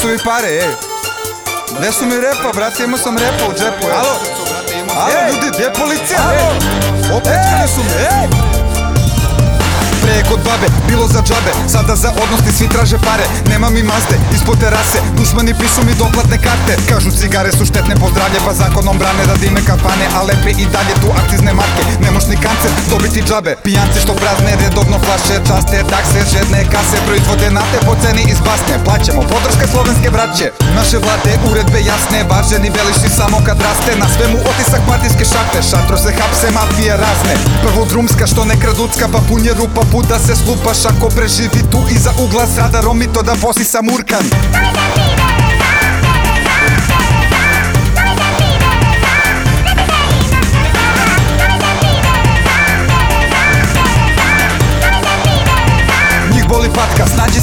su mi pare, ej? Gde su mi repa, brate, imao sam repa u džepu, ej. Alo? Alo, ljudi, gdje je policija, ej? Opljačkali su me, ej! Pre kod babe, bilo za džabe Sada za odnosti svi traže pare Nema mi mazde, ispod terase Dušmani pišu mi doplatne karte. Kažu cigare su štetne po zdravlje Pa zakonom brane da dime kafane A lepe i dalje tu akcizne marke. Ni kancer dobiti džabe. Pijanci što prazne redovno flaše Časte, takse, žedne kase Proizvode nafte po ceni iz basne. Plaćamo podrške slovenske braće. Naše vlade uredbe jasne Važeni veliši samo kad raste. Na svemu otisak partijske šakte Šatro se hapse, mafije razne. Prvo drumska što ne kraducka Pa pun je rupa put da se slupaš Ako preživi tu iza ugla s radarom I to da vosi sam urkan Njih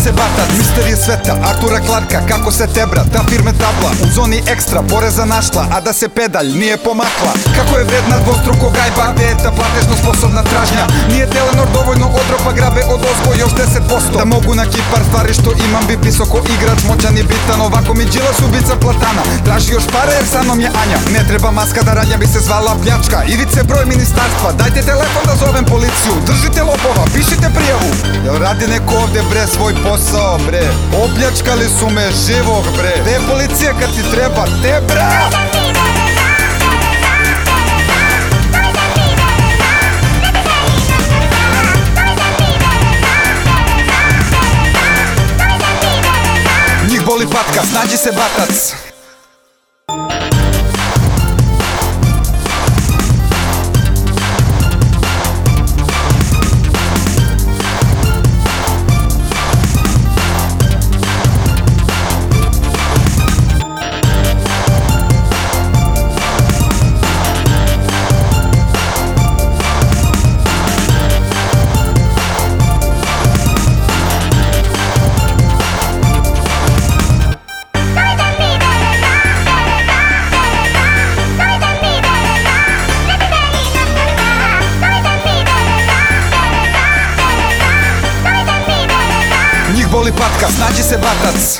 se batat Mister je sveta, Artura Clarka Kako se tebra, ta firme tabla U zoni ekstra, poreza našla A da se pedalj nije pomakla. Kako je vredna dvostruko gajba Gde je ta platežno sposobna tražnja? Nije Telenor dovoljno odropa Grabe od ozgo još 10% Da mogu na kipar stvari što imam Bi visoko igrač, moćan i bitan Ovako mi Đilas ubica platana. Traži još pare jer sa mnom je Anja. Ne treba maska da radnja bi se zvala pljačka. Ivice broj ministarstva Dajte telefon da zovem policiju. Držite Jel radi neko ovde bre svoj posao bre. Opljačkali su me živog bre. Gde je policija kad ti treba? Te bre. Njih boli patka, snađi se batac Njih boli patka, snađi se batac